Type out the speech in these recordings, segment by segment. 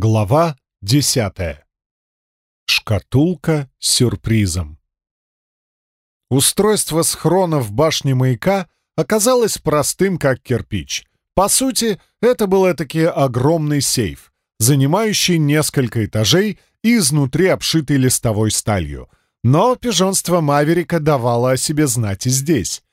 Глава десятая. Шкатулка с сюрпризом. Устройство схрона в башне маяка оказалось простым, как кирпич. По сути, это был таки огромный сейф, занимающий несколько этажей и изнутри обшитый листовой сталью. Но пижонство Маверика давало о себе знать и здесь.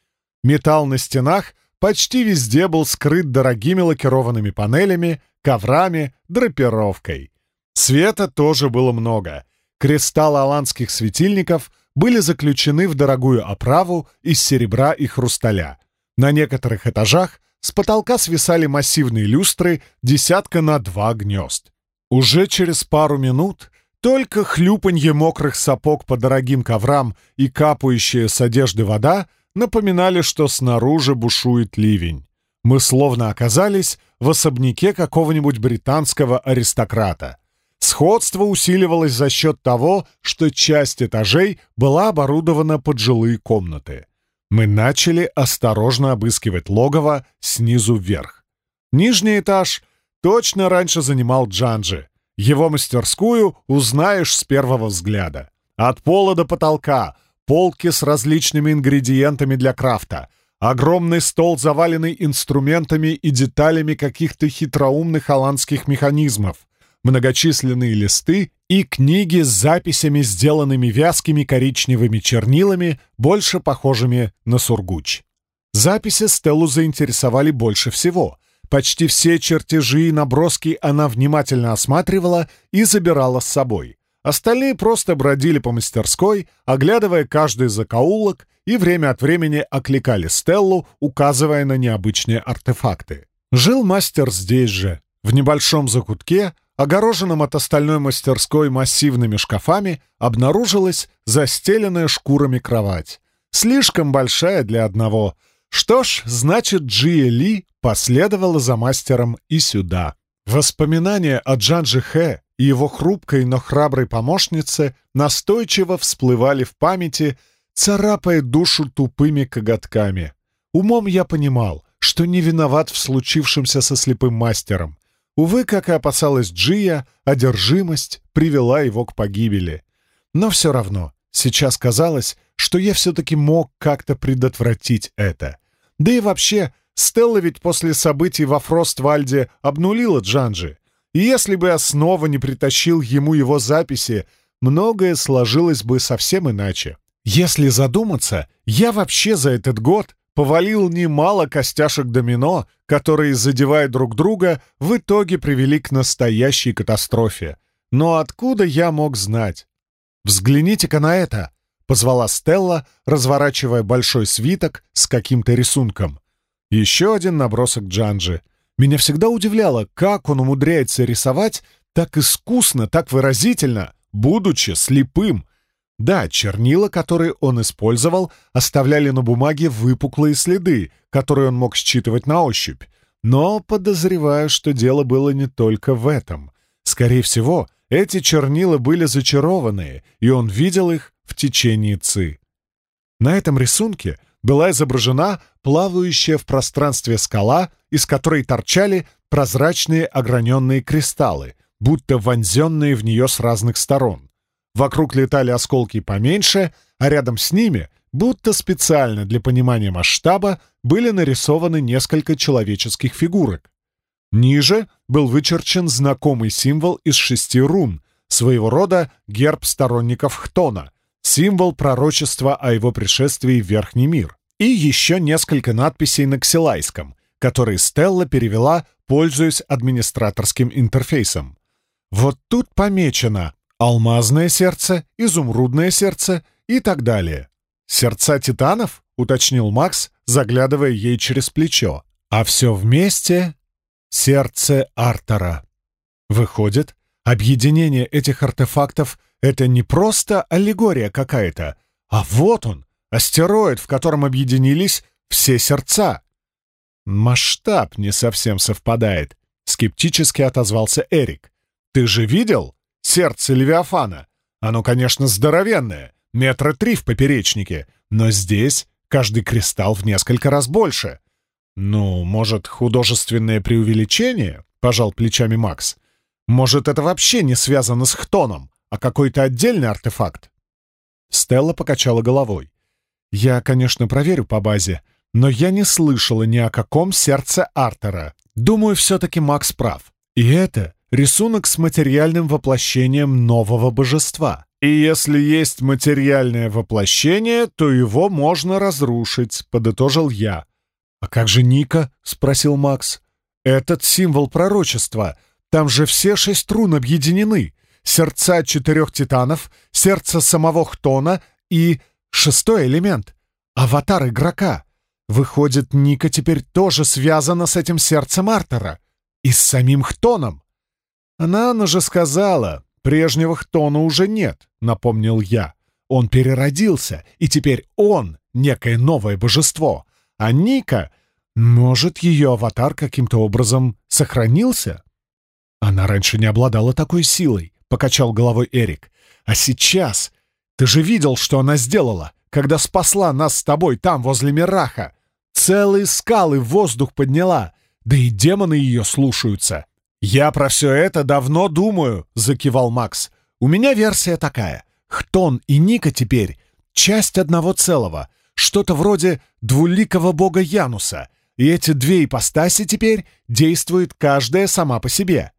Металл на стенах почти везде был скрыт дорогими лакированными панелями, коврами, драпировкой. Света тоже было много. Кристаллы аланских светильников были заключены в дорогую оправу из серебра и хрусталя. На некоторых этажах с потолка свисали массивные люстры десятка на два гнезд. Уже через пару минут только хлюпанье мокрых сапог по дорогим коврам и капающая с одежды вода напоминали, что снаружи бушует ливень мы словно оказались в особняке какого-нибудь британского аристократа. Сходство усиливалось за счет того, что часть этажей была оборудована под жилые комнаты. Мы начали осторожно обыскивать логово снизу вверх. Нижний этаж точно раньше занимал Джанджи. Его мастерскую узнаешь с первого взгляда. От пола до потолка, полки с различными ингредиентами для крафта — Огромный стол, заваленный инструментами и деталями каких-то хитроумных холландских механизмов, многочисленные листы и книги с записями, сделанными вязкими коричневыми чернилами, больше похожими на сургуч. Записи Стеллу заинтересовали больше всего. Почти все чертежи и наброски она внимательно осматривала и забирала с собой. Остальные просто бродили по мастерской, оглядывая каждый закоулок и время от времени окликали Стеллу, указывая на необычные артефакты. Жил мастер здесь же, в небольшом закутке, огороженном от остальной мастерской массивными шкафами, обнаружилась застеленная шкурами кровать. Слишком большая для одного. Что ж, значит, Джия Ли последовала за мастером и сюда. Воспоминания о Джанджи Хэ и его хрупкой, но храброй помощнице настойчиво всплывали в памяти, царапая душу тупыми коготками. Умом я понимал, что не виноват в случившемся со слепым мастером. Увы, как и опасалась Джия, одержимость привела его к погибели. Но все равно, сейчас казалось, что я все-таки мог как-то предотвратить это. Да и вообще, Стелла ведь после событий во Фроствальде обнулила Джанджи. И если бы я снова не притащил ему его записи, многое сложилось бы совсем иначе. Если задуматься, я вообще за этот год повалил немало костяшек домино, которые, задевая друг друга, в итоге привели к настоящей катастрофе. Но откуда я мог знать? «Взгляните-ка на это!» — позвала Стелла, разворачивая большой свиток с каким-то рисунком. Еще один набросок Джанджи — меня всегда удивляло, как он умудряется рисовать так искусно, так выразительно, будучи слепым. Да, чернила, которые он использовал, оставляли на бумаге выпуклые следы, которые он мог считывать на ощупь. Но подозреваю, что дело было не только в этом. Скорее всего, эти чернила были зачарованные, и он видел их в течение ци. На этом рисунке была изображена плавающая в пространстве скала, из которой торчали прозрачные ограненные кристаллы, будто вонзенные в нее с разных сторон. Вокруг летали осколки поменьше, а рядом с ними, будто специально для понимания масштаба, были нарисованы несколько человеческих фигурок. Ниже был вычерчен знакомый символ из шести рун, своего рода герб сторонников Хтона, символ пророчества о его пришествии в Верхний мир, и еще несколько надписей на ксилайском, которые Стелла перевела, пользуясь администраторским интерфейсом. Вот тут помечено «алмазное сердце», «изумрудное сердце» и так далее. «Сердца титанов?» — уточнил Макс, заглядывая ей через плечо. «А все вместе — сердце Артера». Выходит, объединение этих артефактов — это не просто аллегория какая-то, а вот он, астероид, в котором объединились все сердца. Масштаб не совсем совпадает, скептически отозвался Эрик. Ты же видел сердце Левиафана? Оно, конечно, здоровенное, метра три в поперечнике, но здесь каждый кристалл в несколько раз больше. Ну, может, художественное преувеличение? Пожал плечами Макс. Может, это вообще не связано с Хтоном, а какой-то отдельный артефакт? Стелла покачала головой. «Я, конечно, проверю по базе, но я не слышала ни о каком сердце Артера. Думаю, все-таки Макс прав. И это рисунок с материальным воплощением нового божества. И если есть материальное воплощение, то его можно разрушить», — подытожил я. «А как же Ника?» — спросил Макс. «Этот символ пророчества. Там же все шесть рун объединены. Сердца четырех титанов, сердце самого Хтона и шестой элемент — аватар игрока. Выходит, Ника теперь тоже связана с этим сердцем Артера и с самим Хтоном. Она, она же сказала, прежнего Хтона уже нет, напомнил я. Он переродился, и теперь он — некое новое божество. А Ника, может, ее аватар каким-то образом сохранился? Она раньше не обладала такой силой, покачал головой Эрик. А сейчас... Ты же видел, что она сделала, когда спасла нас с тобой там, возле Мираха. Целые скалы в воздух подняла, да и демоны ее слушаются. «Я про все это давно думаю», — закивал Макс. «У меня версия такая. Хтон и Ника теперь — часть одного целого, что-то вроде двуликого бога Януса, и эти две ипостаси теперь действуют каждая сама по себе.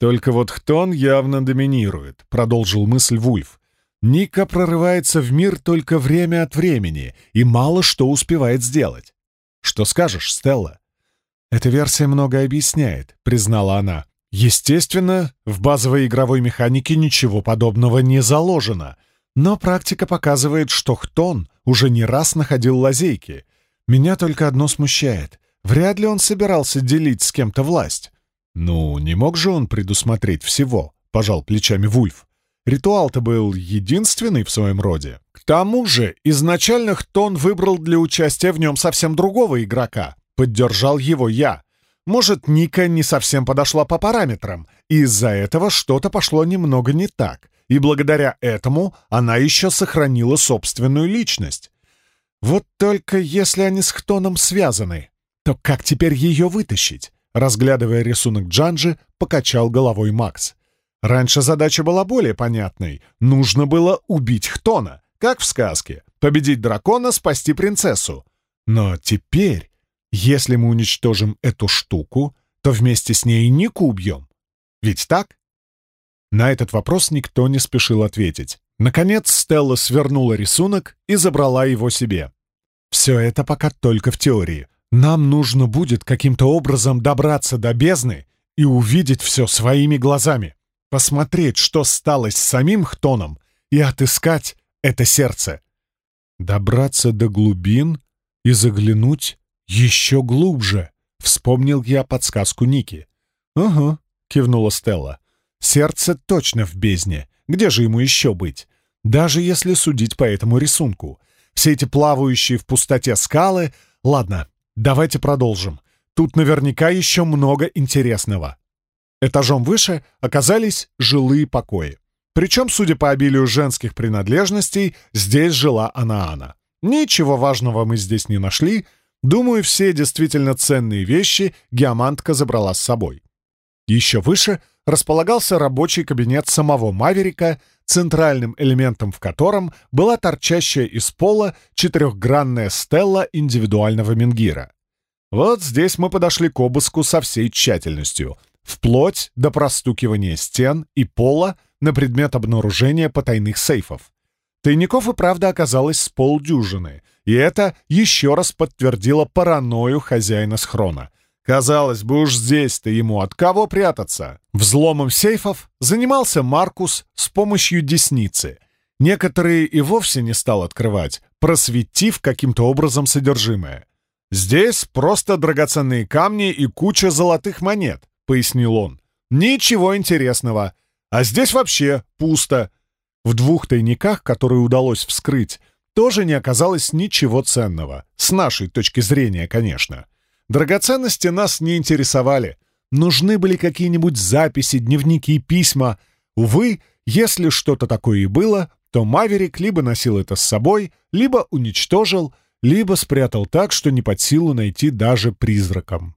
«Только вот Хтон явно доминирует», — продолжил мысль Вульф. «Ника прорывается в мир только время от времени и мало что успевает сделать. Что скажешь, Стелла?» «Эта версия многое объясняет», — признала она. «Естественно, в базовой игровой механике ничего подобного не заложено, но практика показывает, что Хтон уже не раз находил лазейки. Меня только одно смущает. Вряд ли он собирался делить с кем-то власть. «Ну, не мог же он предусмотреть всего», — пожал плечами Вульф. «Ритуал-то был единственный в своем роде. К тому же, изначально Хтон выбрал для участия в нем совсем другого игрока. Поддержал его я. Может, Ника не совсем подошла по параметрам, и из-за этого что-то пошло немного не так, и благодаря этому она еще сохранила собственную личность. Вот только если они с Хтоном связаны, то как теперь ее вытащить? Разглядывая рисунок Джанжи, покачал головой Макс. Раньше задача была более понятной. Нужно было убить Хтона, как в сказке. Победить дракона, спасти принцессу. Но теперь, если мы уничтожим эту штуку, то вместе с ней Нику убьем. Ведь так? На этот вопрос никто не спешил ответить. Наконец Стелла свернула рисунок и забрала его себе. Все это пока только в теории. Нам нужно будет каким-то образом добраться до бездны и увидеть все своими глазами, посмотреть, что стало с самим Хтоном, и отыскать это сердце. Добраться до глубин и заглянуть еще глубже, вспомнил я подсказку Ники. «Ага», — кивнула Стелла. «Сердце точно в бездне. Где же ему еще быть? Даже если судить по этому рисунку. Все эти плавающие в пустоте скалы... Ладно, Давайте продолжим. Тут наверняка еще много интересного. Этажом выше оказались жилые покои. Причем, судя по обилию женских принадлежностей, здесь жила Анаана. Ничего важного мы здесь не нашли. Думаю, все действительно ценные вещи Геомантка забрала с собой. Еще выше располагался рабочий кабинет самого Маверика, центральным элементом в котором была торчащая из пола четырехгранная стелла индивидуального менгира. Вот здесь мы подошли к обыску со всей тщательностью, вплоть до простукивания стен и пола на предмет обнаружения потайных сейфов. Тайников и правда оказалось с полдюжины, и это еще раз подтвердило паранойю хозяина схрона — Казалось бы, уж здесь-то ему от кого прятаться? Взломом сейфов занимался Маркус с помощью десницы. Некоторые и вовсе не стал открывать, просветив каким-то образом содержимое. «Здесь просто драгоценные камни и куча золотых монет», — пояснил он. «Ничего интересного. А здесь вообще пусто. В двух тайниках, которые удалось вскрыть, тоже не оказалось ничего ценного. С нашей точки зрения, конечно. Драгоценности нас не интересовали. Нужны были какие-нибудь записи, дневники, письма. Увы, если что-то такое и было, то Маверик либо носил это с собой, либо уничтожил, либо спрятал так, что не под силу найти даже призракам.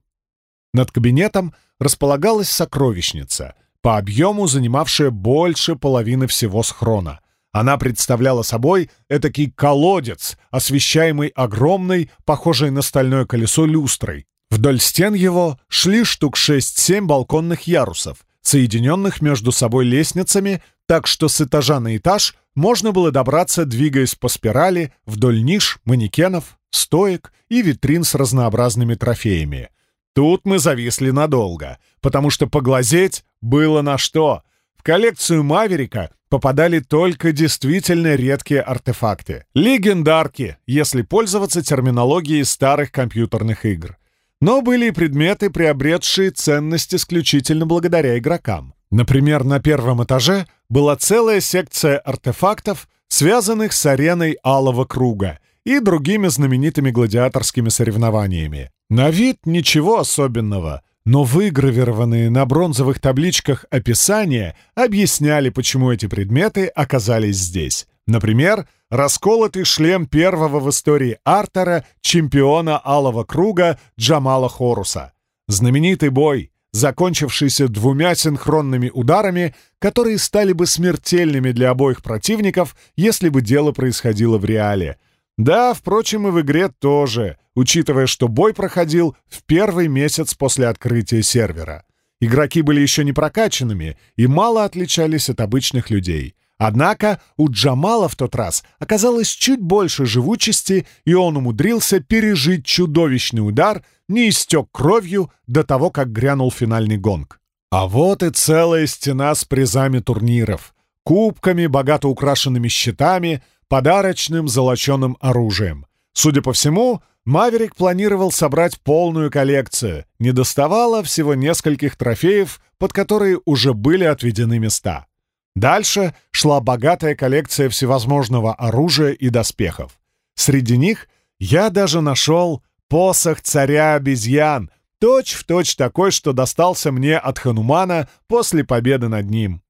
Над кабинетом располагалась сокровищница, по объему занимавшая больше половины всего схрона. Она представляла собой этакий колодец, освещаемый огромной, похожей на стальное колесо люстрой. Вдоль стен его шли штук 6-7 балконных ярусов, соединенных между собой лестницами, так что с этажа на этаж можно было добраться, двигаясь по спирали вдоль ниш, манекенов, стоек и витрин с разнообразными трофеями. Тут мы зависли надолго, потому что поглазеть было на что. В коллекцию «Маверика» попадали только действительно редкие артефакты. Легендарки, если пользоваться терминологией старых компьютерных игр. Но были и предметы, приобретшие ценность исключительно благодаря игрокам. Например, на первом этаже была целая секция артефактов, связанных с ареной Алого Круга и другими знаменитыми гладиаторскими соревнованиями. На вид ничего особенного, но выгравированные на бронзовых табличках описания объясняли, почему эти предметы оказались здесь. Например, расколотый шлем первого в истории Артера чемпиона Алого Круга Джамала Хоруса. Знаменитый бой, закончившийся двумя синхронными ударами, которые стали бы смертельными для обоих противников, если бы дело происходило в реале. Да, впрочем, и в игре тоже, учитывая, что бой проходил в первый месяц после открытия сервера. Игроки были еще не прокачанными и мало отличались от обычных людей. Однако у Джамала в тот раз оказалось чуть больше живучести, и он умудрился пережить чудовищный удар, не истек кровью до того, как грянул финальный гонг. А вот и целая стена с призами турниров, кубками, богато украшенными щитами, подарочным золоченым оружием. Судя по всему, Маверик планировал собрать полную коллекцию, не доставало всего нескольких трофеев, под которые уже были отведены места. Дальше шла богатая коллекция всевозможного оружия и доспехов. Среди них я даже нашел посох царя обезьян, точь-в-точь точь такой, что достался мне от Ханумана после победы над ним.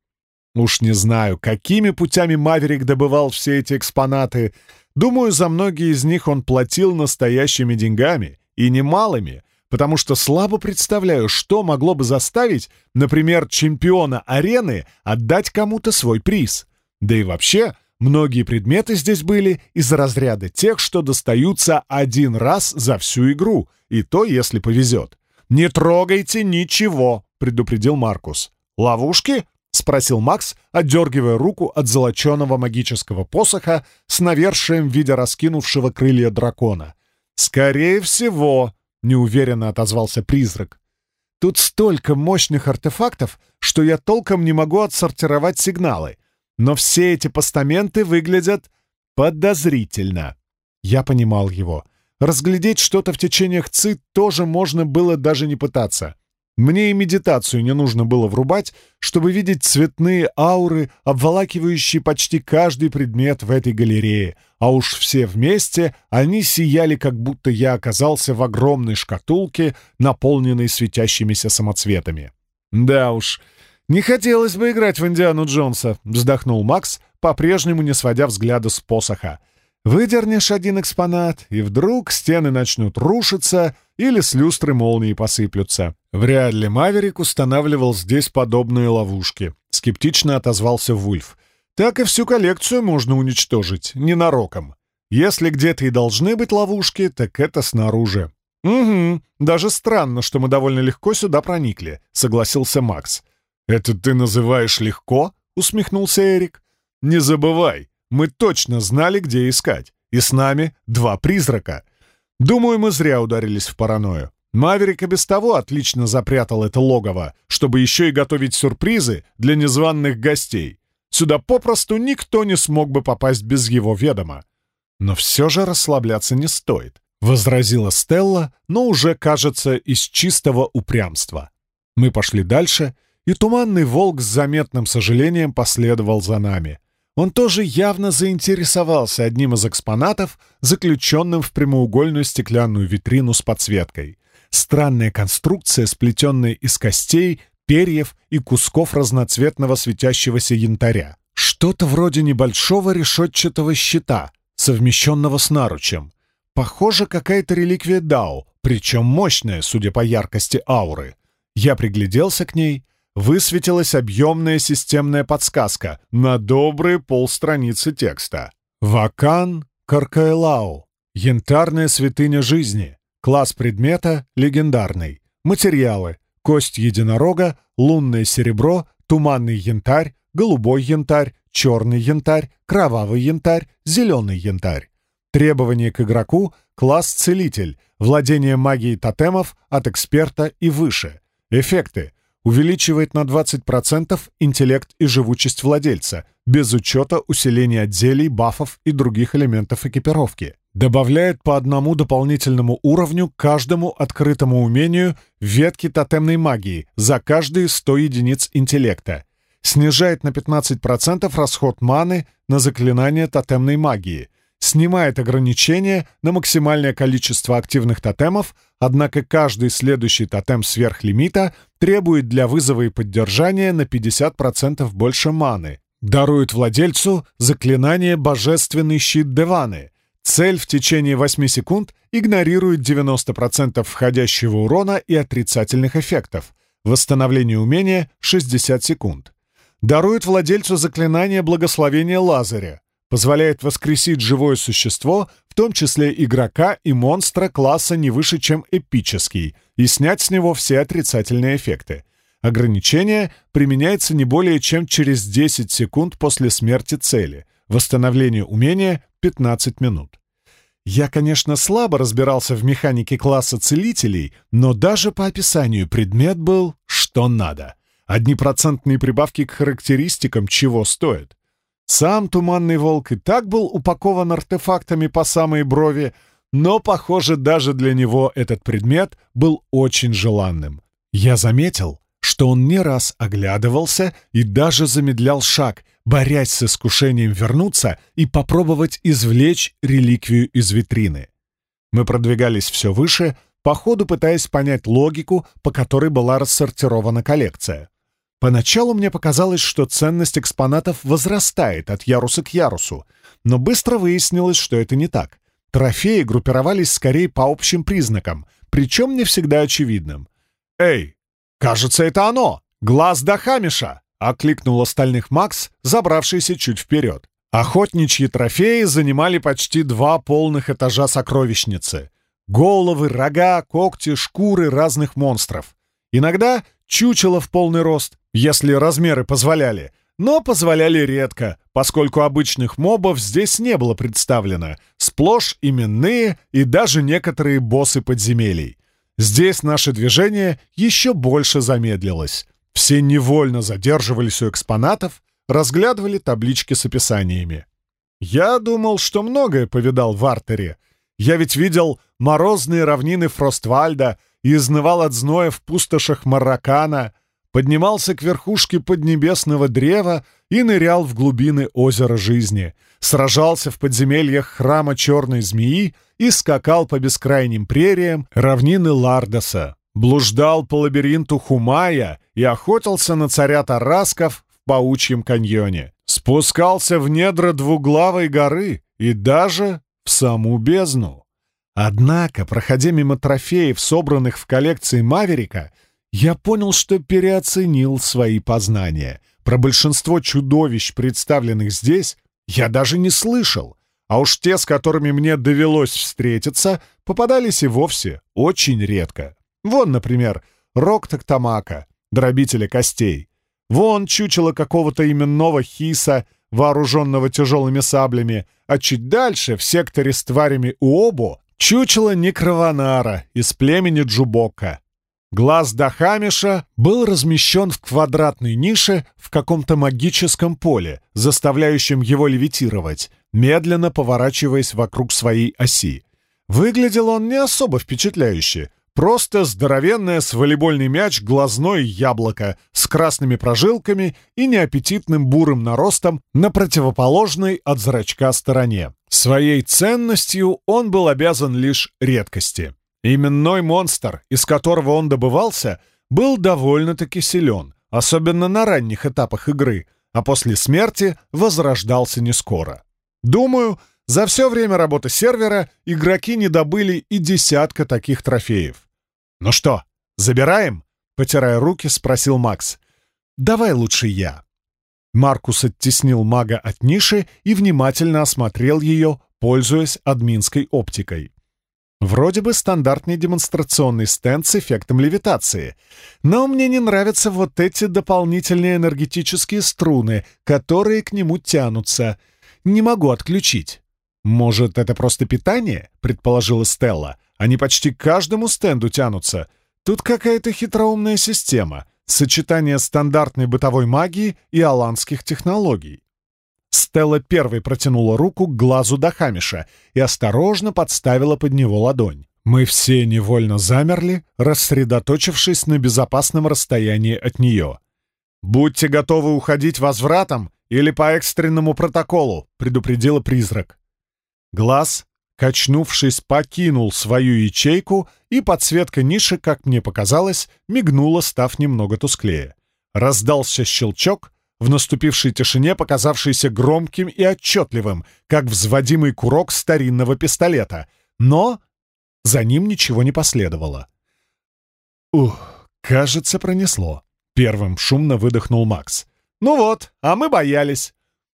Уж не знаю, какими путями Маверик добывал все эти экспонаты. Думаю, за многие из них он платил настоящими деньгами, и немалыми, потому что слабо представляю, что могло бы заставить, например, чемпиона арены отдать кому-то свой приз. Да и вообще, многие предметы здесь были из разряда тех, что достаются один раз за всю игру, и то, если повезет. «Не трогайте ничего», — предупредил Маркус. «Ловушки?» — спросил Макс, отдергивая руку от золоченого магического посоха с навершием в виде раскинувшего крылья дракона. «Скорее всего», неуверенно отозвался призрак. Тут столько мощных артефактов, что я толком не могу отсортировать сигналы. Но все эти постаменты выглядят подозрительно. Я понимал его. Разглядеть что-то в течениях ЦИ тоже можно было даже не пытаться. Мне и медитацию не нужно было врубать, чтобы видеть цветные ауры, обволакивающие почти каждый предмет в этой галерее, а уж все вместе они сияли, как будто я оказался в огромной шкатулке, наполненной светящимися самоцветами. «Да уж, не хотелось бы играть в Индиану Джонса», — вздохнул Макс, по-прежнему не сводя взгляда с посоха. «Выдернешь один экспонат, и вдруг стены начнут рушиться, или с люстры молнии посыплются». «Вряд ли Маверик устанавливал здесь подобные ловушки», — скептично отозвался Вульф. «Так и всю коллекцию можно уничтожить, ненароком. Если где-то и должны быть ловушки, так это снаружи». «Угу, даже странно, что мы довольно легко сюда проникли», — согласился Макс. «Это ты называешь легко?» — усмехнулся Эрик. «Не забывай, мы точно знали, где искать, и с нами два призрака. Думаю, мы зря ударились в паранойю. Маверик и без того отлично запрятал это логово, чтобы еще и готовить сюрпризы для незваных гостей. Сюда попросту никто не смог бы попасть без его ведома. Но все же расслабляться не стоит, — возразила Стелла, но уже, кажется, из чистого упрямства. Мы пошли дальше, и туманный волк с заметным сожалением последовал за нами. Он тоже явно заинтересовался одним из экспонатов, заключенным в прямоугольную стеклянную витрину с подсветкой — Странная конструкция, сплетенная из костей, перьев и кусков разноцветного светящегося янтаря. Что-то вроде небольшого решетчатого щита, совмещенного с наручем. Похоже, какая-то реликвия Дао, причем мощная, судя по яркости ауры. Я пригляделся к ней. Высветилась объемная системная подсказка на добрые полстраницы текста. Вакан Каркаэлау. Янтарная святыня жизни. Класс предмета — легендарный. Материалы — кость единорога, лунное серебро, туманный янтарь, голубой янтарь, черный янтарь, кровавый янтарь, зеленый янтарь. Требования к игроку — класс целитель, владение магией тотемов от эксперта и выше. Эффекты — увеличивает на 20% интеллект и живучесть владельца, без учета усиления отделей, бафов и других элементов экипировки. Добавляет по одному дополнительному уровню каждому открытому умению ветки тотемной магии за каждые 100 единиц интеллекта. Снижает на 15% расход маны на заклинание тотемной магии. Снимает ограничения на максимальное количество активных тотемов, однако каждый следующий тотем сверхлимита требует для вызова и поддержания на 50% больше маны. Дарует владельцу заклинание «Божественный щит Деваны», Цель в течение 8 секунд игнорирует 90% входящего урона и отрицательных эффектов. Восстановление умения — 60 секунд. Дарует владельцу заклинание благословения Лазаря. Позволяет воскресить живое существо, в том числе игрока и монстра класса не выше, чем эпический, и снять с него все отрицательные эффекты. Ограничение применяется не более чем через 10 секунд после смерти цели. Восстановление умения 15 минут. Я, конечно, слабо разбирался в механике класса целителей, но даже по описанию предмет был что надо. Одни процентные прибавки к характеристикам чего стоят. Сам Туманный Волк и так был упакован артефактами по самой брови, но, похоже, даже для него этот предмет был очень желанным. Я заметил, что он не раз оглядывался и даже замедлял шаг — борясь с искушением вернуться и попробовать извлечь реликвию из витрины. Мы продвигались все выше, по ходу пытаясь понять логику, по которой была рассортирована коллекция. Поначалу мне показалось, что ценность экспонатов возрастает от яруса к ярусу, но быстро выяснилось, что это не так. Трофеи группировались скорее по общим признакам, причем не всегда очевидным. «Эй, кажется, это оно! Глаз Дахамиша!» — окликнул остальных Макс, забравшийся чуть вперед. Охотничьи трофеи занимали почти два полных этажа сокровищницы. Головы, рога, когти, шкуры разных монстров. Иногда чучело в полный рост, если размеры позволяли, но позволяли редко, поскольку обычных мобов здесь не было представлено, сплошь именные и даже некоторые боссы подземелий. Здесь наше движение еще больше замедлилось. Все невольно задерживались у экспонатов, разглядывали таблички с описаниями. Я думал, что многое повидал в артере. Я ведь видел морозные равнины Фроствальда и изнывал от зноя в пустошах Маракана, поднимался к верхушке поднебесного древа и нырял в глубины озера жизни, сражался в подземельях храма Черной Змеи и скакал по бескрайним прериям равнины Лардоса блуждал по лабиринту Хумая и охотился на царя Тарасков в Паучьем каньоне, спускался в недра двуглавой горы и даже в саму бездну. Однако, проходя мимо трофеев, собранных в коллекции Маверика, я понял, что переоценил свои познания. Про большинство чудовищ, представленных здесь, я даже не слышал, а уж те, с которыми мне довелось встретиться, попадались и вовсе очень редко. Вон, например, рог Токтамака, дробителя костей. Вон чучело какого-то именного хиса, вооруженного тяжелыми саблями, а чуть дальше, в секторе с тварями Уобо, чучело Некрованара из племени Джубока. Глаз Дахамиша был размещен в квадратной нише в каком-то магическом поле, заставляющем его левитировать, медленно поворачиваясь вокруг своей оси. Выглядел он не особо впечатляюще, Просто здоровенное с волейбольный мяч глазное яблоко с красными прожилками и неаппетитным бурым наростом на противоположной от зрачка стороне. Своей ценностью он был обязан лишь редкости. Именной монстр, из которого он добывался, был довольно-таки силен, особенно на ранних этапах игры, а после смерти возрождался не скоро. Думаю, за все время работы сервера игроки не добыли и десятка таких трофеев. «Ну что, забираем?» — потирая руки, спросил Макс. давай лучше я». Маркус оттеснил мага от ниши и внимательно осмотрел ее, пользуясь админской оптикой. Вроде бы стандартный демонстрационный стенд с эффектом левитации. Но мне не нравятся вот эти дополнительные энергетические струны, которые к нему тянутся. Не могу отключить. «Может, это просто питание?» — предположила Стелла. «Они почти к каждому стенду тянутся. Тут какая-то хитроумная система. Сочетание стандартной бытовой магии и аланских технологий». Стелла первой протянула руку к глазу Дахамиша и осторожно подставила под него ладонь. Мы все невольно замерли, рассредоточившись на безопасном расстоянии от нее. «Будьте готовы уходить возвратом или по экстренному протоколу», — предупредила призрак. Глаз, качнувшись, покинул свою ячейку, и подсветка ниши, как мне показалось, мигнула, став немного тусклее. Раздался щелчок, в наступившей тишине показавшийся громким и отчетливым, как взводимый курок старинного пистолета. Но за ним ничего не последовало. «Ух, кажется, пронесло», — первым шумно выдохнул Макс. «Ну вот, а мы боялись».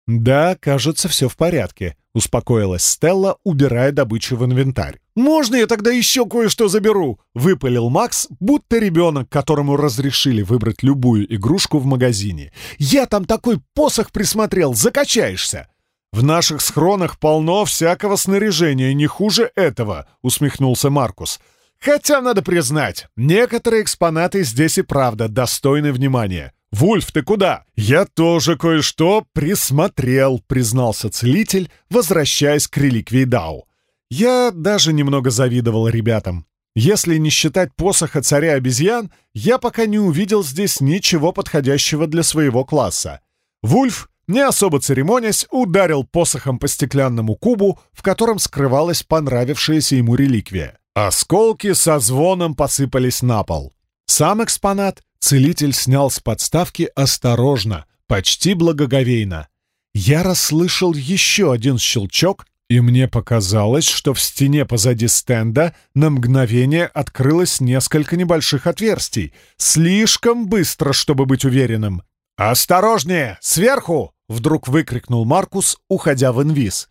«Да, кажется, все в порядке», — успокоилась Стелла, убирая добычу в инвентарь. «Можно я тогда еще кое-что заберу?» — выпалил Макс, будто ребенок, которому разрешили выбрать любую игрушку в магазине. «Я там такой посох присмотрел, закачаешься!» «В наших схронах полно всякого снаряжения, не хуже этого», — усмехнулся Маркус. «Хотя, надо признать, некоторые экспонаты здесь и правда достойны внимания. «Вульф, ты куда?» «Я тоже кое-что присмотрел», — признался целитель, возвращаясь к реликвии Дау. Я даже немного завидовал ребятам. Если не считать посоха царя обезьян, я пока не увидел здесь ничего подходящего для своего класса. Вульф, не особо церемонясь, ударил посохом по стеклянному кубу, в котором скрывалась понравившаяся ему реликвия. Осколки со звоном посыпались на пол. Сам экспонат Целитель снял с подставки осторожно, почти благоговейно. Я расслышал еще один щелчок, и мне показалось, что в стене позади стенда на мгновение открылось несколько небольших отверстий. Слишком быстро, чтобы быть уверенным. «Осторожнее! Сверху!» — вдруг выкрикнул Маркус, уходя в инвиз.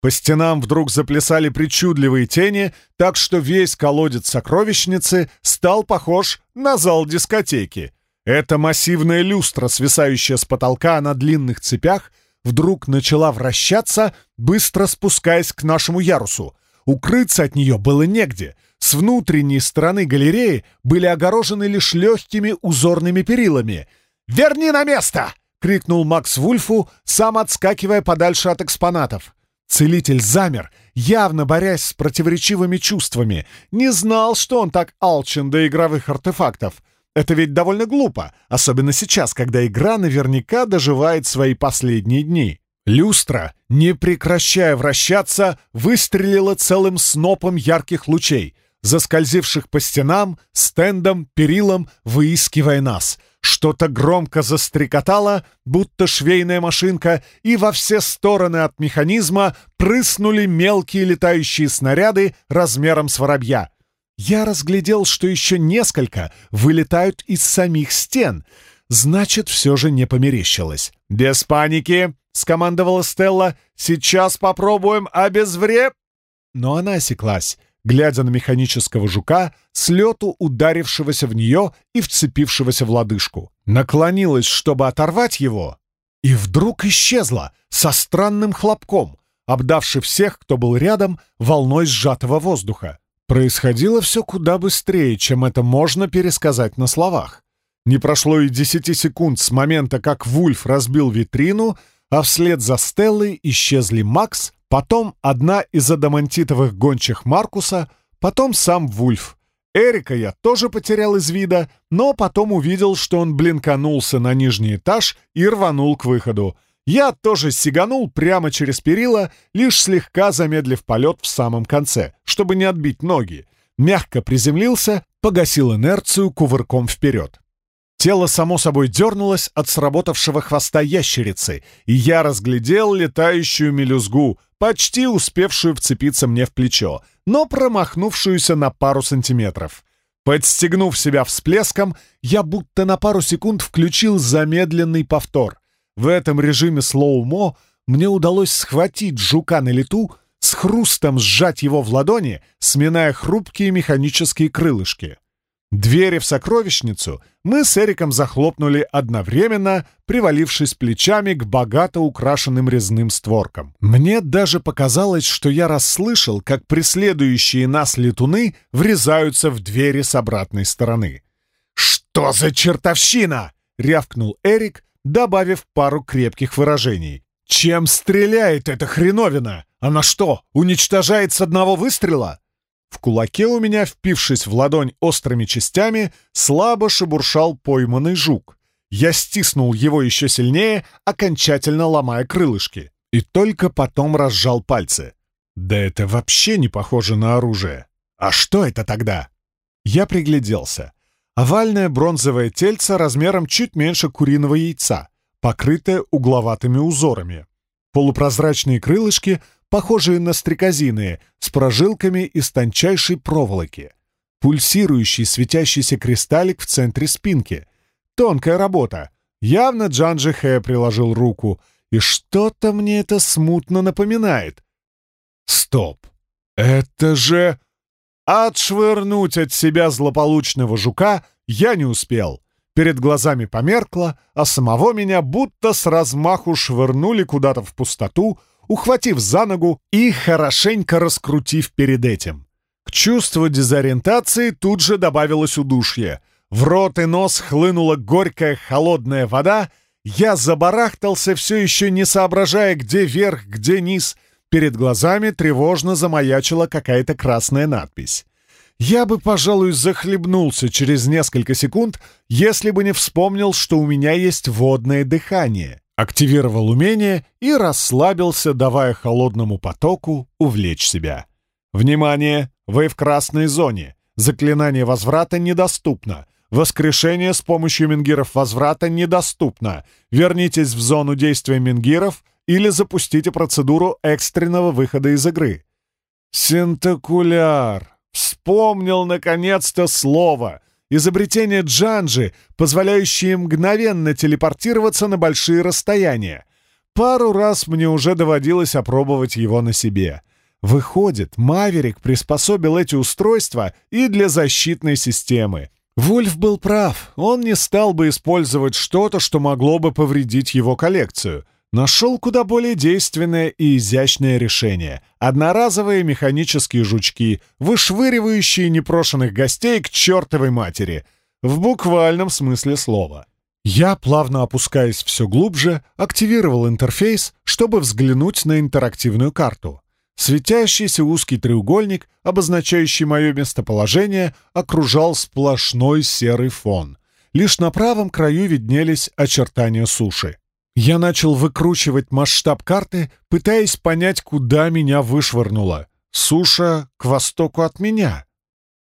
По стенам вдруг заплясали причудливые тени, так что весь колодец сокровищницы стал похож на зал дискотеки. Эта массивная люстра, свисающая с потолка на длинных цепях, вдруг начала вращаться, быстро спускаясь к нашему ярусу. Укрыться от нее было негде. С внутренней стороны галереи были огорожены лишь легкими узорными перилами. «Верни на место!» — крикнул Макс Вульфу, сам отскакивая подальше от экспонатов. Целитель замер, явно борясь с противоречивыми чувствами. Не знал, что он так алчен до игровых артефактов. Это ведь довольно глупо, особенно сейчас, когда игра наверняка доживает свои последние дни. Люстра, не прекращая вращаться, выстрелила целым снопом ярких лучей, заскользивших по стенам, стендам, перилам, выискивая нас — что-то громко застрекотало, будто швейная машинка, и во все стороны от механизма прыснули мелкие летающие снаряды размером с воробья. Я разглядел, что еще несколько вылетают из самих стен. Значит, все же не померещилось. «Без паники!» — скомандовала Стелла. «Сейчас попробуем обезвре...» Но она осеклась глядя на механического жука, с лету ударившегося в нее и вцепившегося в лодыжку. Наклонилась, чтобы оторвать его, и вдруг исчезла со странным хлопком, обдавший всех, кто был рядом, волной сжатого воздуха. Происходило все куда быстрее, чем это можно пересказать на словах. Не прошло и десяти секунд с момента, как Вульф разбил витрину, а вслед за Стеллой исчезли Макс, Потом одна из адамантитовых гончих Маркуса, потом сам Вульф. Эрика я тоже потерял из вида, но потом увидел, что он блинканулся на нижний этаж и рванул к выходу. Я тоже сиганул прямо через перила, лишь слегка замедлив полет в самом конце, чтобы не отбить ноги. Мягко приземлился, погасил инерцию кувырком вперед. Тело само собой дернулось от сработавшего хвоста ящерицы, и я разглядел летающую мелюзгу, почти успевшую вцепиться мне в плечо, но промахнувшуюся на пару сантиметров. Подстегнув себя всплеском, я будто на пару секунд включил замедленный повтор. В этом режиме слоумо мне удалось схватить жука на лету, с хрустом сжать его в ладони, сминая хрупкие механические крылышки. Двери в сокровищницу мы с Эриком захлопнули одновременно, привалившись плечами к богато украшенным резным створкам. Мне даже показалось, что я расслышал, как преследующие нас летуны врезаются в двери с обратной стороны. «Что за чертовщина?» — рявкнул Эрик, добавив пару крепких выражений. «Чем стреляет эта хреновина? Она что, уничтожает с одного выстрела?» В кулаке у меня, впившись в ладонь острыми частями, слабо шебуршал пойманный жук. Я стиснул его еще сильнее, окончательно ломая крылышки. И только потом разжал пальцы. Да это вообще не похоже на оружие. А что это тогда? Я пригляделся. Овальное бронзовое тельце размером чуть меньше куриного яйца, покрытое угловатыми узорами. Полупрозрачные крылышки похожие на стрекозины, с прожилками из тончайшей проволоки. Пульсирующий светящийся кристаллик в центре спинки. Тонкая работа. Явно Джанджи Хэ приложил руку. И что-то мне это смутно напоминает. Стоп! Это же... Отшвырнуть от себя злополучного жука я не успел. Перед глазами померкло, а самого меня будто с размаху швырнули куда-то в пустоту, ухватив за ногу и хорошенько раскрутив перед этим. К чувству дезориентации тут же добавилось удушье. В рот и нос хлынула горькая холодная вода, я забарахтался, все еще не соображая, где верх, где низ. Перед глазами тревожно замаячила какая-то красная надпись. Я бы, пожалуй, захлебнулся через несколько секунд, если бы не вспомнил, что у меня есть водное дыхание активировал умение и расслабился, давая холодному потоку увлечь себя. «Внимание! Вы в красной зоне. Заклинание возврата недоступно. Воскрешение с помощью мингиров возврата недоступно. Вернитесь в зону действия мингиров или запустите процедуру экстренного выхода из игры». «Синтакуляр!» Вспомнил наконец-то слово — изобретение Джанжи, позволяющее мгновенно телепортироваться на большие расстояния. Пару раз мне уже доводилось опробовать его на себе. Выходит, Маверик приспособил эти устройства и для защитной системы. Вульф был прав, он не стал бы использовать что-то, что могло бы повредить его коллекцию — нашел куда более действенное и изящное решение — одноразовые механические жучки, вышвыривающие непрошенных гостей к чертовой матери, в буквальном смысле слова. Я, плавно опускаясь все глубже, активировал интерфейс, чтобы взглянуть на интерактивную карту. Светящийся узкий треугольник, обозначающий мое местоположение, окружал сплошной серый фон. Лишь на правом краю виднелись очертания суши. Я начал выкручивать масштаб карты, пытаясь понять, куда меня вышвырнуло. Суша к востоку от меня.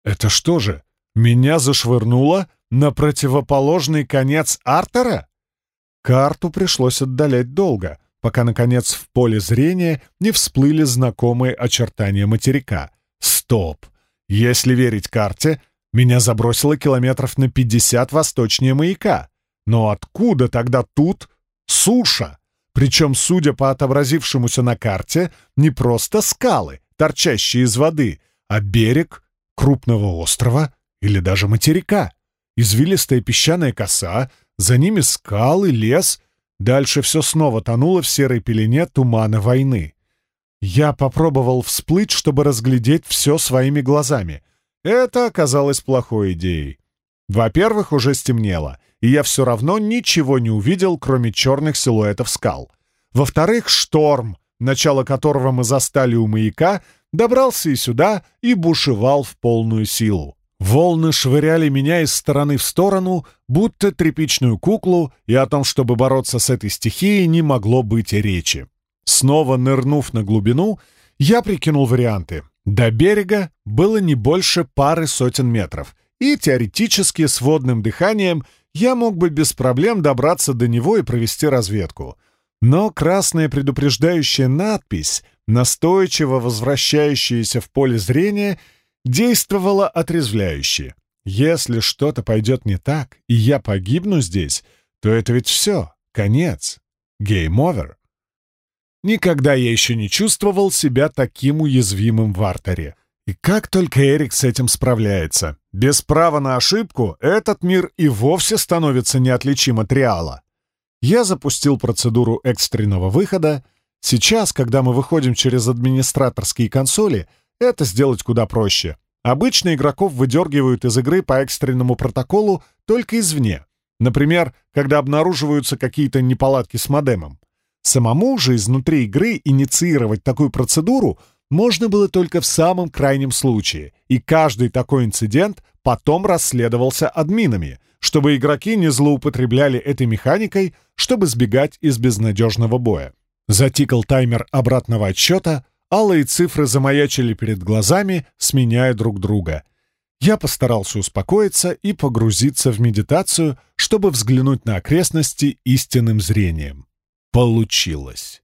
Это что же, меня зашвырнуло на противоположный конец Артера? Карту пришлось отдалять долго, пока, наконец, в поле зрения не всплыли знакомые очертания материка. Стоп! Если верить карте, меня забросило километров на 50 восточнее маяка. Но откуда тогда тут Суша! Причем, судя по отобразившемуся на карте, не просто скалы, торчащие из воды, а берег крупного острова или даже материка. Извилистая песчаная коса, за ними скалы, лес. Дальше все снова тонуло в серой пелене тумана войны. Я попробовал всплыть, чтобы разглядеть все своими глазами. Это оказалось плохой идеей. Во-первых, уже стемнело, и я все равно ничего не увидел, кроме черных силуэтов скал. Во-вторых, шторм, начало которого мы застали у маяка, добрался и сюда и бушевал в полную силу. Волны швыряли меня из стороны в сторону, будто тряпичную куклу, и о том, чтобы бороться с этой стихией, не могло быть и речи. Снова нырнув на глубину, я прикинул варианты. До берега было не больше пары сотен метров, и теоретически с водным дыханием я мог бы без проблем добраться до него и провести разведку. Но красная предупреждающая надпись, настойчиво возвращающаяся в поле зрения, действовала отрезвляюще. Если что-то пойдет не так, и я погибну здесь, то это ведь все, конец, game over. Никогда я еще не чувствовал себя таким уязвимым в Артаре. И как только Эрик с этим справляется. Без права на ошибку этот мир и вовсе становится неотличим от реала. Я запустил процедуру экстренного выхода. Сейчас, когда мы выходим через администраторские консоли, это сделать куда проще. Обычно игроков выдергивают из игры по экстренному протоколу только извне. Например, когда обнаруживаются какие-то неполадки с модемом. Самому же изнутри игры инициировать такую процедуру можно было только в самом крайнем случае, и каждый такой инцидент потом расследовался админами, чтобы игроки не злоупотребляли этой механикой, чтобы сбегать из безнадежного боя. Затикал таймер обратного отсчета, алые цифры замаячили перед глазами, сменяя друг друга. Я постарался успокоиться и погрузиться в медитацию, чтобы взглянуть на окрестности истинным зрением. Получилось.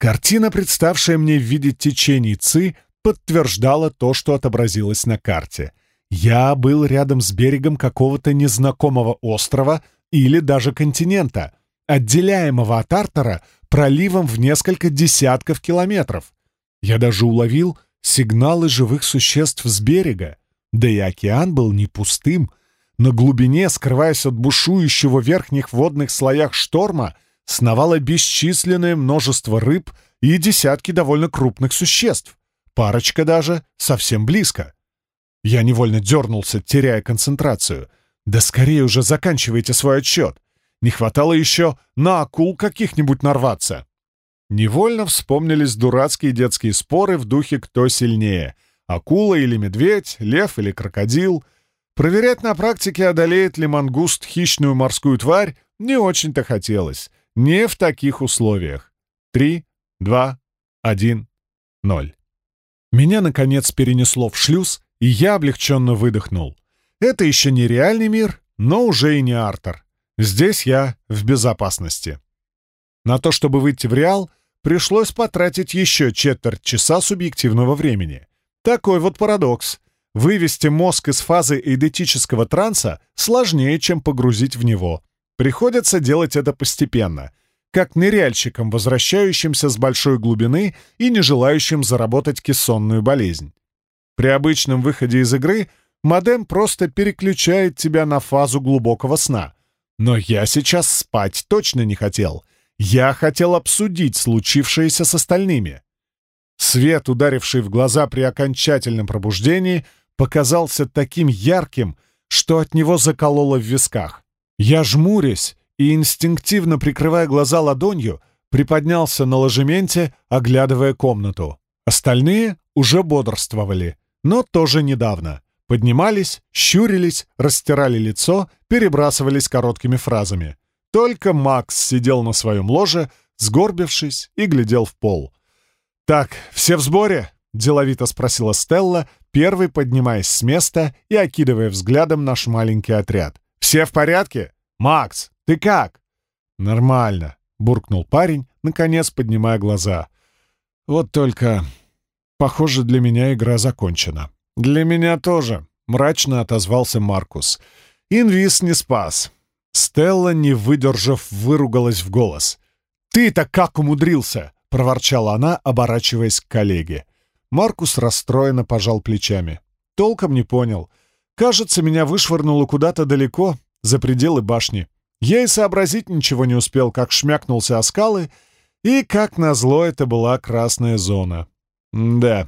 Картина, представшая мне в виде течений ЦИ, подтверждала то, что отобразилось на карте. Я был рядом с берегом какого-то незнакомого острова или даже континента, отделяемого от Артера проливом в несколько десятков километров. Я даже уловил сигналы живых существ с берега. Да и океан был не пустым. На глубине, скрываясь от бушующего в верхних водных слоях шторма, сновало бесчисленное множество рыб и десятки довольно крупных существ. Парочка даже совсем близко. Я невольно дернулся, теряя концентрацию. Да скорее уже заканчивайте свой отчет. Не хватало еще на акул каких-нибудь нарваться. Невольно вспомнились дурацкие детские споры в духе «кто сильнее» — акула или медведь, лев или крокодил. Проверять на практике, одолеет ли мангуст хищную морскую тварь, не очень-то хотелось. Не в таких условиях. Три, два, один, ноль. Меня, наконец, перенесло в шлюз, и я облегченно выдохнул. Это еще не реальный мир, но уже и не Артер. Здесь я в безопасности. На то, чтобы выйти в Реал, пришлось потратить еще четверть часа субъективного времени. Такой вот парадокс. Вывести мозг из фазы эйдетического транса сложнее, чем погрузить в него. Приходится делать это постепенно, как ныряльщикам, возвращающимся с большой глубины и не желающим заработать кессонную болезнь. При обычном выходе из игры модем просто переключает тебя на фазу глубокого сна. Но я сейчас спать точно не хотел. Я хотел обсудить случившееся с остальными. Свет, ударивший в глаза при окончательном пробуждении, показался таким ярким, что от него закололо в висках. Я, жмурясь и инстинктивно прикрывая глаза ладонью, приподнялся на ложементе, оглядывая комнату. Остальные уже бодрствовали, но тоже недавно. Поднимались, щурились, растирали лицо, перебрасывались короткими фразами. Только Макс сидел на своем ложе, сгорбившись, и глядел в пол. «Так, все в сборе?» — деловито спросила Стелла, первой поднимаясь с места и окидывая взглядом наш маленький отряд. «Все в порядке? Макс, ты как?» «Нормально», — буркнул парень, наконец поднимая глаза. «Вот только... Похоже, для меня игра закончена». «Для меня тоже», — мрачно отозвался Маркус. «Инвиз не спас». Стелла, не выдержав, выругалась в голос. «Ты-то как умудрился?» — проворчала она, оборачиваясь к коллеге. Маркус расстроенно пожал плечами. «Толком не понял. Кажется, меня вышвырнуло куда-то далеко, за пределы башни. Я и сообразить ничего не успел, как шмякнулся о скалы, и, как назло, это была красная зона. да,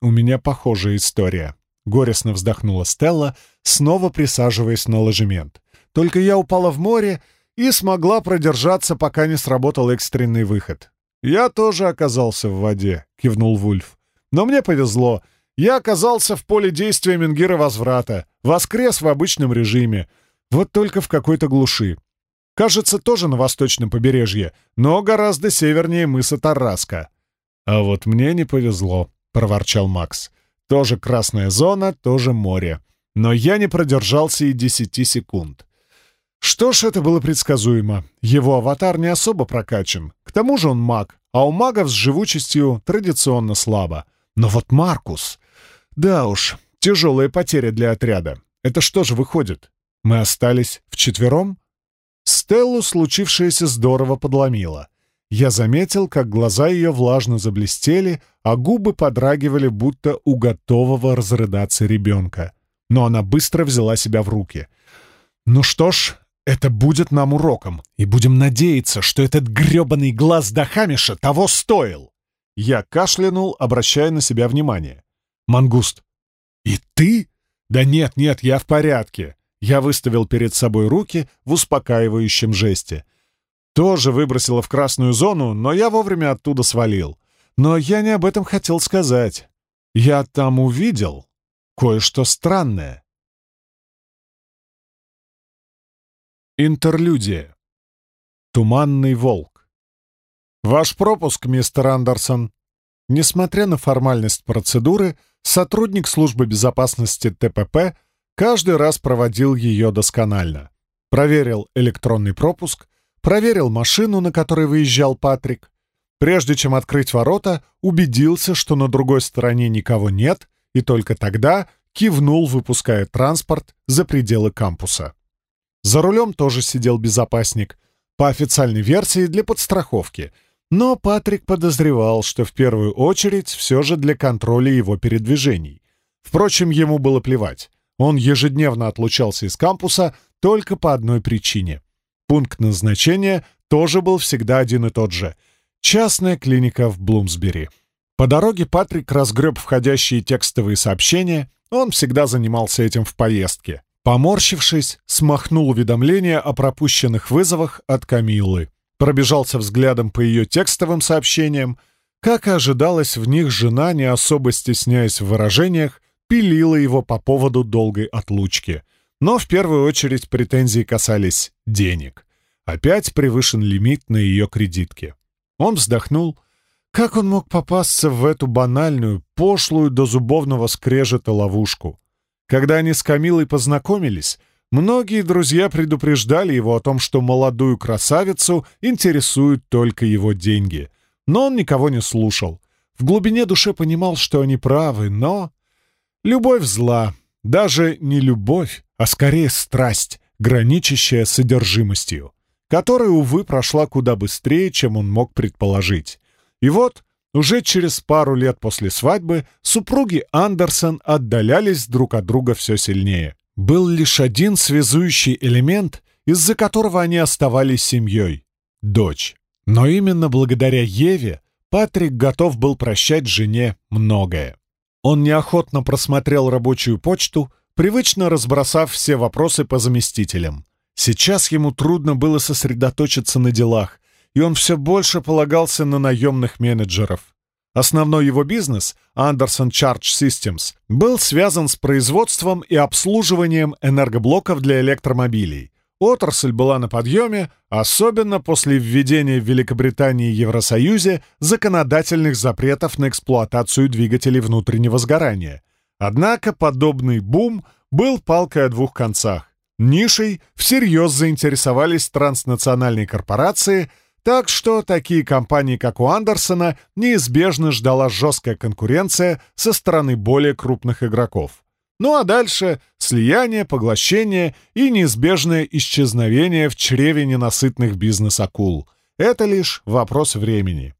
у меня похожая история. Горестно вздохнула Стелла, снова присаживаясь на ложемент. Только я упала в море и смогла продержаться, пока не сработал экстренный выход. «Я тоже оказался в воде», — кивнул Вульф. «Но мне повезло. Я оказался в поле действия Менгира Возврата, воскрес в обычном режиме, вот только в какой-то глуши. Кажется, тоже на восточном побережье, но гораздо севернее мыса Тараска. «А вот мне не повезло», — проворчал Макс. «Тоже красная зона, тоже море. Но я не продержался и десяти секунд». Что ж, это было предсказуемо. Его аватар не особо прокачан. К тому же он маг, а у магов с живучестью традиционно слабо. Но вот Маркус... Да уж, тяжелая потеря для отряда. Это что же выходит? Мы остались вчетвером? Стеллу случившееся здорово подломило. Я заметил, как глаза ее влажно заблестели, а губы подрагивали, будто у готового разрыдаться ребенка. Но она быстро взяла себя в руки. «Ну что ж, это будет нам уроком, и будем надеяться, что этот грёбаный глаз Дахамиша того стоил!» Я кашлянул, обращая на себя внимание. «Мангуст, и ты?» «Да нет, нет, я в порядке». Я выставил перед собой руки в успокаивающем жесте. Тоже выбросила в красную зону, но я вовремя оттуда свалил. Но я не об этом хотел сказать. Я там увидел кое-что странное. Интерлюдия. Туманный волк. Ваш пропуск, мистер Андерсон. Несмотря на формальность процедуры, сотрудник службы безопасности ТПП каждый раз проводил ее досконально. Проверил электронный пропуск, проверил машину, на которой выезжал Патрик. Прежде чем открыть ворота, убедился, что на другой стороне никого нет, и только тогда кивнул, выпуская транспорт за пределы кампуса. За рулем тоже сидел безопасник, по официальной версии для подстраховки, но Патрик подозревал, что в первую очередь все же для контроля его передвижений. Впрочем, ему было плевать. Он ежедневно отлучался из кампуса только по одной причине — Пункт назначения тоже был всегда один и тот же — частная клиника в Блумсбери. По дороге Патрик разгреб входящие текстовые сообщения, он всегда занимался этим в поездке. Поморщившись, смахнул уведомления о пропущенных вызовах от Камиллы. Пробежался взглядом по ее текстовым сообщениям. Как и ожидалось, в них жена, не особо стесняясь в выражениях, пилила его по поводу долгой отлучки — но в первую очередь претензии касались денег. Опять превышен лимит на ее кредитке. Он вздохнул. Как он мог попасться в эту банальную, пошлую до зубовного скрежета ловушку? Когда они с Камилой познакомились, многие друзья предупреждали его о том, что молодую красавицу интересуют только его деньги. Но он никого не слушал. В глубине души понимал, что они правы, но... Любовь зла. Даже не любовь, а скорее страсть, граничащая с содержимостью, которая, увы, прошла куда быстрее, чем он мог предположить. И вот, уже через пару лет после свадьбы супруги Андерсон отдалялись друг от друга все сильнее. Был лишь один связующий элемент, из-за которого они оставались семьей — дочь. Но именно благодаря Еве Патрик готов был прощать жене многое. Он неохотно просмотрел рабочую почту, привычно разбросав все вопросы по заместителям. Сейчас ему трудно было сосредоточиться на делах, и он все больше полагался на наемных менеджеров. Основной его бизнес, Anderson Charge Systems, был связан с производством и обслуживанием энергоблоков для электромобилей. Отрасль была на подъеме, особенно после введения в Великобритании и Евросоюзе законодательных запретов на эксплуатацию двигателей внутреннего сгорания, Однако подобный бум был палкой о двух концах. Нишей всерьез заинтересовались транснациональные корпорации, так что такие компании, как у Андерсона, неизбежно ждала жесткая конкуренция со стороны более крупных игроков. Ну а дальше слияние, поглощение и неизбежное исчезновение в чреве ненасытных бизнес-акул. Это лишь вопрос времени.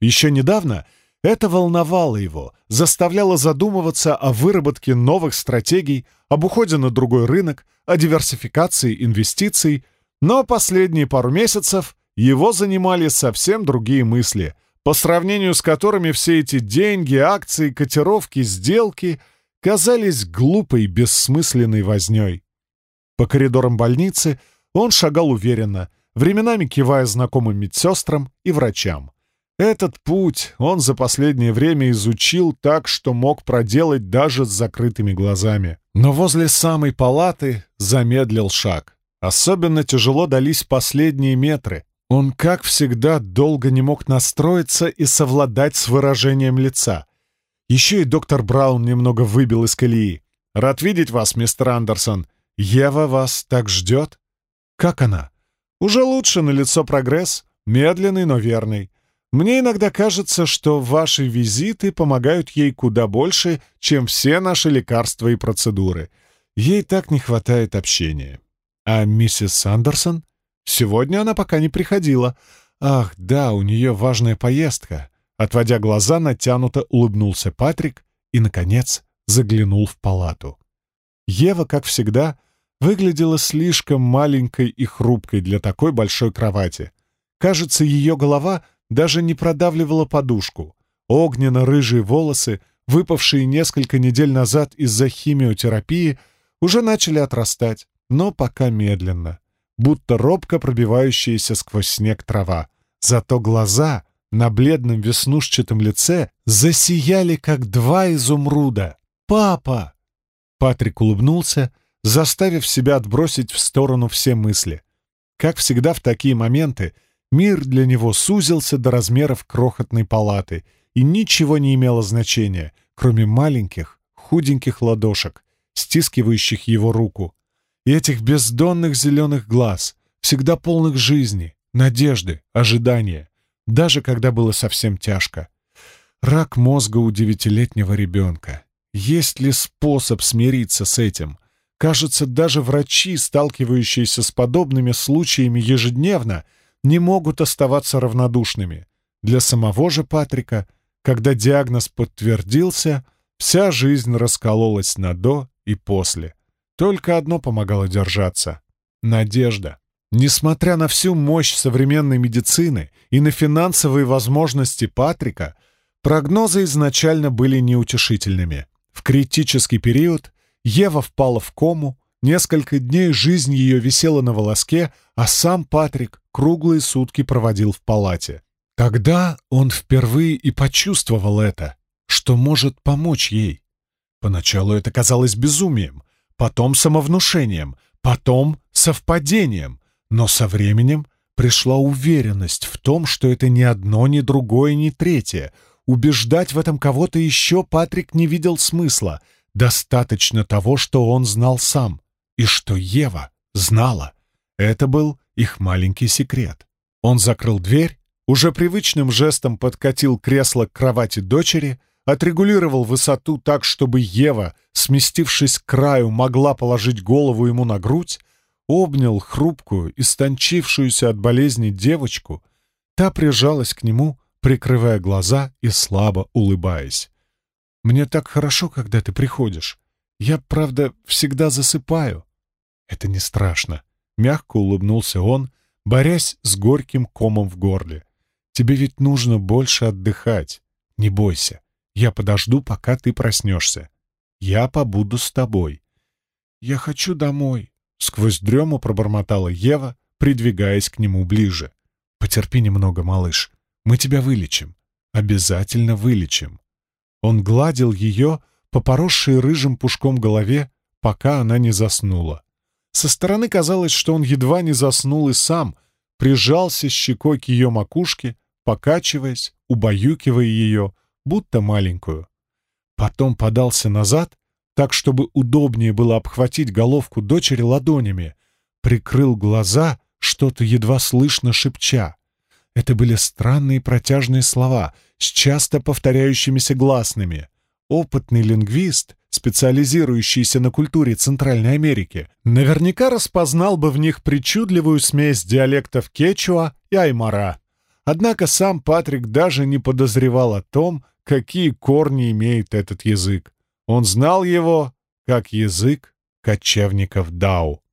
Еще недавно — это волновало его, заставляло задумываться о выработке новых стратегий, об уходе на другой рынок, о диверсификации инвестиций, но последние пару месяцев его занимали совсем другие мысли, по сравнению с которыми все эти деньги, акции, котировки, сделки казались глупой, бессмысленной вознёй. По коридорам больницы он шагал уверенно, временами кивая знакомым медсестрам и врачам. Этот путь он за последнее время изучил так, что мог проделать даже с закрытыми глазами. Но возле самой палаты замедлил шаг. Особенно тяжело дались последние метры. Он, как всегда, долго не мог настроиться и совладать с выражением лица. Еще и доктор Браун немного выбил из колеи. «Рад видеть вас, мистер Андерсон. Ева вас так ждет?» «Как она?» «Уже лучше, на лицо прогресс. Медленный, но верный. Мне иногда кажется, что ваши визиты помогают ей куда больше, чем все наши лекарства и процедуры. Ей так не хватает общения. А миссис Сандерсон? Сегодня она пока не приходила. Ах, да, у нее важная поездка. Отводя глаза, натянуто улыбнулся Патрик и, наконец, заглянул в палату. Ева, как всегда, выглядела слишком маленькой и хрупкой для такой большой кровати. Кажется, ее голова даже не продавливала подушку. Огненно-рыжие волосы, выпавшие несколько недель назад из-за химиотерапии, уже начали отрастать, но пока медленно, будто робко пробивающаяся сквозь снег трава. Зато глаза на бледном веснушчатом лице засияли, как два изумруда. «Папа!» Патрик улыбнулся, заставив себя отбросить в сторону все мысли. Как всегда в такие моменты, мир для него сузился до размеров крохотной палаты, и ничего не имело значения, кроме маленьких, худеньких ладошек, стискивающих его руку, и этих бездонных зеленых глаз, всегда полных жизни, надежды, ожидания, даже когда было совсем тяжко. Рак мозга у девятилетнего ребенка. Есть ли способ смириться с этим? Кажется, даже врачи, сталкивающиеся с подобными случаями ежедневно, не могут оставаться равнодушными. Для самого же Патрика, когда диагноз подтвердился, вся жизнь раскололась на «до» и «после». Только одно помогало держаться — надежда. Несмотря на всю мощь современной медицины и на финансовые возможности Патрика, прогнозы изначально были неутешительными. В критический период Ева впала в кому, несколько дней жизнь ее висела на волоске, а сам Патрик круглые сутки проводил в палате. Тогда он впервые и почувствовал это, что может помочь ей. Поначалу это казалось безумием, потом самовнушением, потом совпадением, но со временем пришла уверенность в том, что это ни одно, ни другое, ни третье. Убеждать в этом кого-то еще Патрик не видел смысла. Достаточно того, что он знал сам, и что Ева знала. Это был их маленький секрет. Он закрыл дверь, уже привычным жестом подкатил кресло к кровати дочери — отрегулировал высоту так, чтобы Ева, сместившись к краю, могла положить голову ему на грудь, обнял хрупкую, истончившуюся от болезни девочку, та прижалась к нему, прикрывая глаза и слабо улыбаясь. «Мне так хорошо, когда ты приходишь. Я, правда, всегда засыпаю». «Это не страшно», — мягко улыбнулся он, борясь с горьким комом в горле. «Тебе ведь нужно больше отдыхать. Не бойся. Я подожду, пока ты проснешься. Я побуду с тобой. Я хочу домой, — сквозь дрему пробормотала Ева, придвигаясь к нему ближе. Потерпи немного, малыш. Мы тебя вылечим. Обязательно вылечим. Он гладил ее по поросшей рыжим пушком голове, пока она не заснула. Со стороны казалось, что он едва не заснул и сам, прижался щекой к ее макушке, покачиваясь, убаюкивая ее, будто маленькую. Потом подался назад, так, чтобы удобнее было обхватить головку дочери ладонями, прикрыл глаза, что-то едва слышно шепча. Это были странные протяжные слова с часто повторяющимися гласными. Опытный лингвист, специализирующийся на культуре Центральной Америки, наверняка распознал бы в них причудливую смесь диалектов кечуа и аймара. Однако сам Патрик даже не подозревал о том, какие корни имеет этот язык. Он знал его как язык кочевников Дау.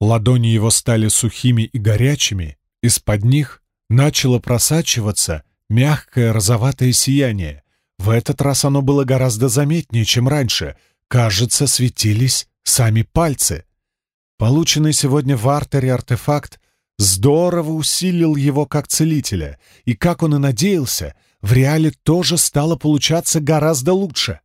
Ладони его стали сухими и горячими, из-под них начало просачиваться мягкое розоватое сияние. В этот раз оно было гораздо заметнее, чем раньше. Кажется, светились сами пальцы. Полученный сегодня в артере артефакт здорово усилил его как целителя, и, как он и надеялся, в реале тоже стало получаться гораздо лучше.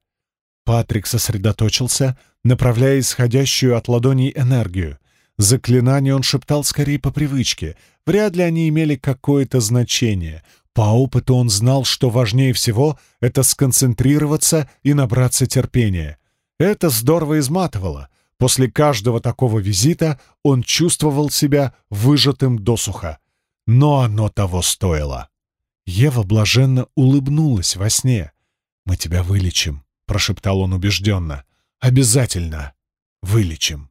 Патрик сосредоточился, направляя исходящую от ладоней энергию. Заклинания он шептал скорее по привычке, вряд ли они имели какое-то значение. По опыту он знал, что важнее всего — это сконцентрироваться и набраться терпения. Это здорово изматывало. После каждого такого визита он чувствовал себя выжатым досуха. Но оно того стоило. Ева блаженно улыбнулась во сне. «Мы тебя вылечим», — прошептал он убежденно. «Обязательно!» вылечим.